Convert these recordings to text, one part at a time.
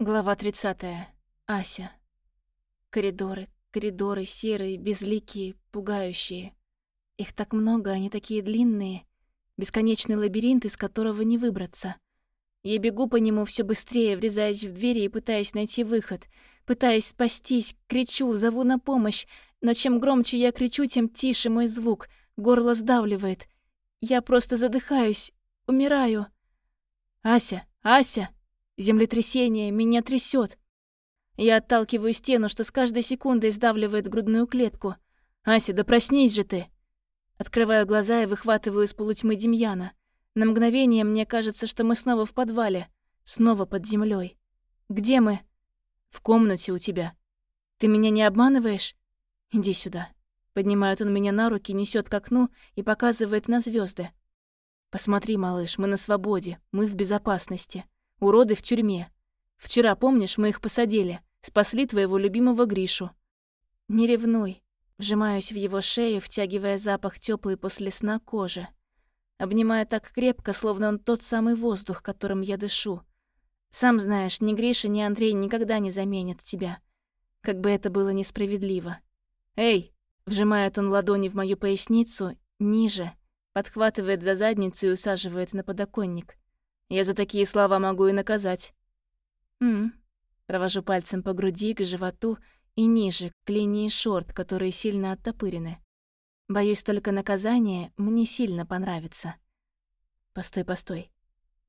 Глава 30. Ася. Коридоры, коридоры серые, безликие, пугающие. Их так много, они такие длинные. Бесконечный лабиринт, из которого не выбраться. Я бегу по нему все быстрее, врезаясь в двери и пытаясь найти выход. Пытаясь спастись, кричу, зову на помощь. Но чем громче я кричу, тем тише мой звук. Горло сдавливает. Я просто задыхаюсь, умираю. «Ася! Ася!» Землетрясение, меня трясет. Я отталкиваю стену, что с каждой секундой сдавливает грудную клетку. «Ася, да проснись же ты!» Открываю глаза и выхватываю из полутьмы Демьяна. На мгновение мне кажется, что мы снова в подвале. Снова под землей. «Где мы?» «В комнате у тебя. Ты меня не обманываешь? Иди сюда». Поднимает он меня на руки, несет к окну и показывает на звезды. «Посмотри, малыш, мы на свободе, мы в безопасности. Уроды в тюрьме. Вчера, помнишь, мы их посадили. Спасли твоего любимого Гришу. Не ревнуй. Вжимаюсь в его шею, втягивая запах теплой после сна кожи. Обнимаю так крепко, словно он тот самый воздух, которым я дышу. Сам знаешь, ни Гриша, ни Андрей никогда не заменят тебя. Как бы это было несправедливо. «Эй!» — вжимает он ладони в мою поясницу, ниже, подхватывает за задницу и усаживает на подоконник. Я за такие слова могу и наказать. М. Провожу пальцем по груди, к животу и ниже, к линии шорт, которые сильно оттопырены. Боюсь, только наказание мне сильно понравится. Постой, постой.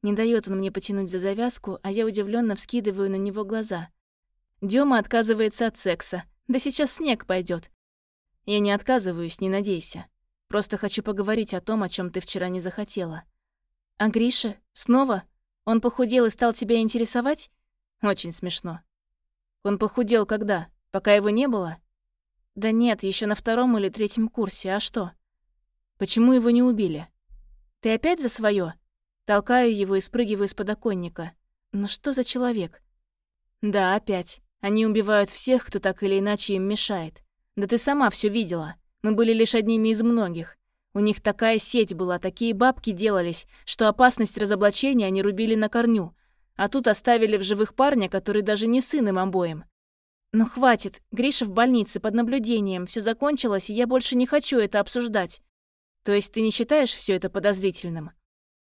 Не дает он мне потянуть за завязку, а я удивленно вскидываю на него глаза. Дема отказывается от секса. Да сейчас снег пойдет. Я не отказываюсь, не надейся. Просто хочу поговорить о том, о чем ты вчера не захотела. А Гриша? Снова? Он похудел и стал тебя интересовать? Очень смешно. Он похудел когда? Пока его не было? Да нет, еще на втором или третьем курсе. А что? Почему его не убили? Ты опять за свое? Толкаю его и спрыгиваю с подоконника. Ну что за человек? Да, опять. Они убивают всех, кто так или иначе им мешает. Да ты сама все видела. Мы были лишь одними из многих. У них такая сеть была, такие бабки делались, что опасность разоблачения они рубили на корню. А тут оставили в живых парня, который даже не сын им обоим. Ну хватит, Гриша в больнице под наблюдением, все закончилось, и я больше не хочу это обсуждать. То есть ты не считаешь все это подозрительным?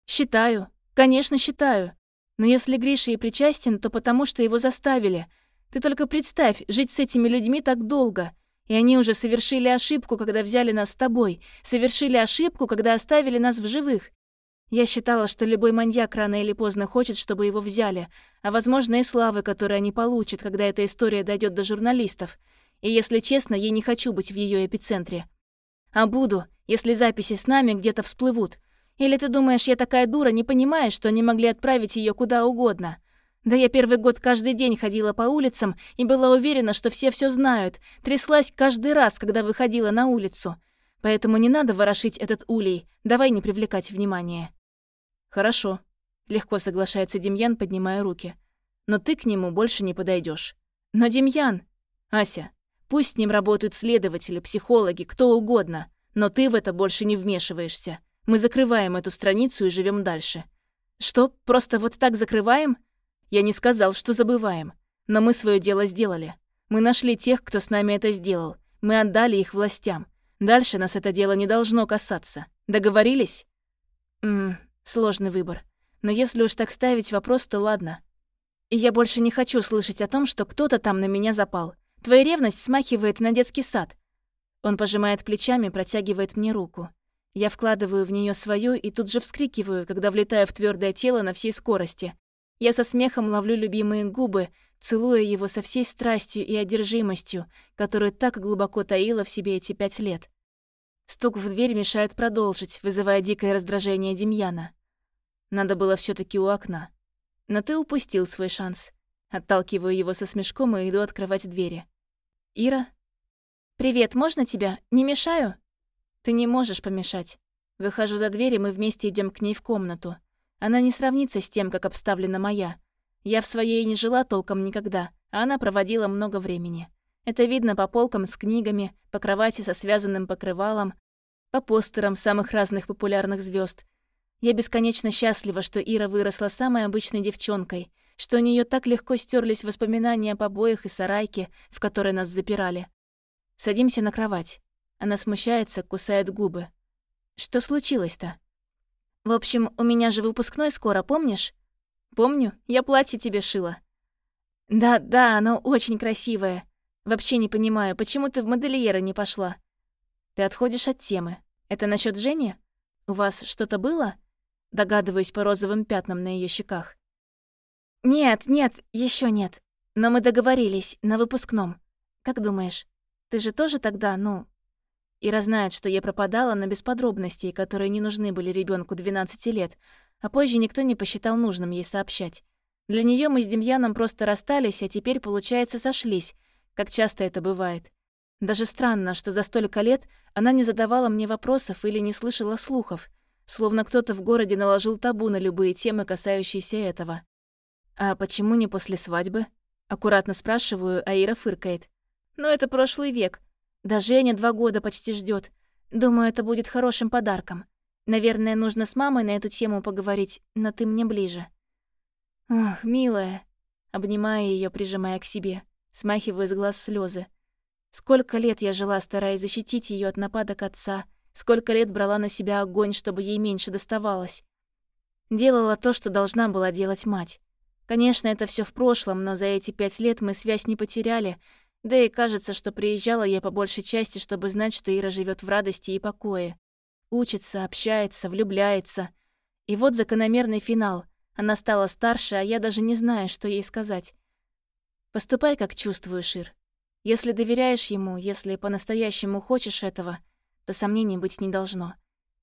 Считаю. Конечно, считаю. Но если Гриша и причастен, то потому что его заставили. Ты только представь, жить с этими людьми так долго. И они уже совершили ошибку, когда взяли нас с тобой, совершили ошибку, когда оставили нас в живых. Я считала, что любой маньяк рано или поздно хочет, чтобы его взяли, а, возможно, и славы, которые они получат, когда эта история дойдет до журналистов. И, если честно, я не хочу быть в ее эпицентре. А буду, если записи с нами где-то всплывут. Или ты думаешь, я такая дура, не понимаешь, что они могли отправить ее куда угодно? Да я первый год каждый день ходила по улицам и была уверена, что все все знают. Тряслась каждый раз, когда выходила на улицу. Поэтому не надо ворошить этот улей. Давай не привлекать внимания. Хорошо. Легко соглашается Демьян, поднимая руки. Но ты к нему больше не подойдешь. Но Демьян... Ася, пусть с ним работают следователи, психологи, кто угодно. Но ты в это больше не вмешиваешься. Мы закрываем эту страницу и живем дальше. Что, просто вот так закрываем? Я не сказал, что забываем. Но мы свое дело сделали. Мы нашли тех, кто с нами это сделал. Мы отдали их властям. Дальше нас это дело не должно касаться. Договорились? Ммм, сложный выбор. Но если уж так ставить вопрос, то ладно. Я больше не хочу слышать о том, что кто-то там на меня запал. Твоя ревность смахивает на детский сад. Он пожимает плечами, протягивает мне руку. Я вкладываю в нее свою и тут же вскрикиваю, когда влетаю в твердое тело на всей скорости. Я со смехом ловлю любимые губы, целуя его со всей страстью и одержимостью, которую так глубоко таила в себе эти пять лет. Стук в дверь мешает продолжить, вызывая дикое раздражение Демьяна. Надо было все таки у окна. Но ты упустил свой шанс. Отталкиваю его со смешком и иду открывать двери. «Ира?» «Привет, можно тебя? Не мешаю?» «Ты не можешь помешать». Выхожу за дверь, и мы вместе идем к ней в комнату. Она не сравнится с тем, как обставлена моя. Я в своей не жила толком никогда, а она проводила много времени. Это видно по полкам с книгами, по кровати со связанным покрывалом, по постерам самых разных популярных звезд. Я бесконечно счастлива, что Ира выросла самой обычной девчонкой, что у нее так легко стерлись воспоминания об обоих и сарайке, в которой нас запирали. Садимся на кровать. Она смущается, кусает губы. Что случилось-то? В общем, у меня же выпускной скоро, помнишь? Помню, я платье тебе шила. Да, да, оно очень красивое. Вообще не понимаю, почему ты в модельера не пошла? Ты отходишь от темы. Это насчет Жени? У вас что-то было? Догадываюсь по розовым пятнам на ее щеках. Нет, нет, еще нет. Но мы договорились на выпускном. Как думаешь, ты же тоже тогда, ну... Ира знает, что я пропадала, но без подробностей, которые не нужны были ребенку 12 лет, а позже никто не посчитал нужным ей сообщать. Для нее мы с Демьяном просто расстались, а теперь, получается, сошлись, как часто это бывает. Даже странно, что за столько лет она не задавала мне вопросов или не слышала слухов, словно кто-то в городе наложил табу на любые темы, касающиеся этого. «А почему не после свадьбы?» Аккуратно спрашиваю, а Ира фыркает. «Ну, это прошлый век. Да Женя два года почти ждет. Думаю, это будет хорошим подарком. Наверное, нужно с мамой на эту тему поговорить, но ты мне ближе». «Ох, милая», обнимая ее, прижимая к себе смахивая с глаз слезы. Сколько лет я жила, стараясь защитить ее от нападок отца, сколько лет брала на себя огонь, чтобы ей меньше доставалось. Делала то, что должна была делать мать. Конечно, это все в прошлом, но за эти пять лет мы связь не потеряли, да и кажется, что приезжала я по большей части, чтобы знать, что Ира живет в радости и покое. Учится, общается, влюбляется. И вот закономерный финал. Она стала старше, а я даже не знаю, что ей сказать. Поступай, как чувствуешь, Ир. Если доверяешь ему, если по-настоящему хочешь этого, то сомнений быть не должно.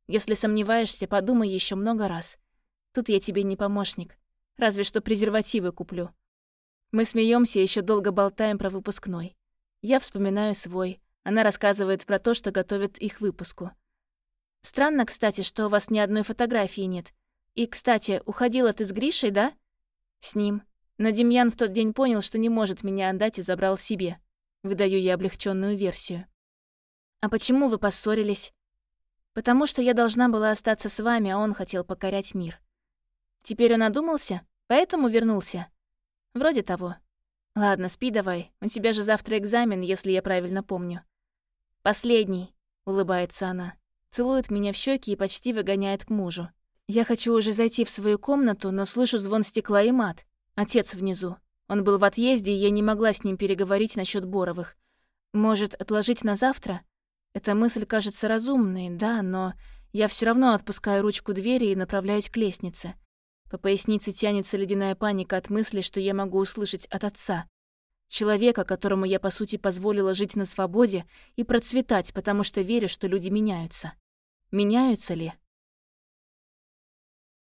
Если сомневаешься, подумай еще много раз. Тут я тебе не помощник. Разве что презервативы куплю. Мы смеемся и еще долго болтаем про выпускной. Я вспоминаю свой. Она рассказывает про то, что готовит их выпуску. Странно, кстати, что у вас ни одной фотографии нет. И, кстати, уходила ты с Гришей, да? С ним. Но Демьян в тот день понял, что не может меня отдать и забрал себе. Выдаю я облегченную версию. «А почему вы поссорились?» «Потому что я должна была остаться с вами, а он хотел покорять мир». «Теперь он одумался? Поэтому вернулся?» «Вроде того». «Ладно, спи давай. У тебя же завтра экзамен, если я правильно помню». «Последний», — улыбается она. Целует меня в щеки и почти выгоняет к мужу. Я хочу уже зайти в свою комнату, но слышу звон стекла и мат. Отец внизу. Он был в отъезде, и я не могла с ним переговорить насчет Боровых. Может, отложить на завтра? Эта мысль кажется разумной, да, но я все равно отпускаю ручку двери и направляюсь к лестнице. По пояснице тянется ледяная паника от мысли, что я могу услышать от отца. Человека, которому я, по сути, позволила жить на свободе и процветать, потому что верю, что люди меняются. Меняются ли?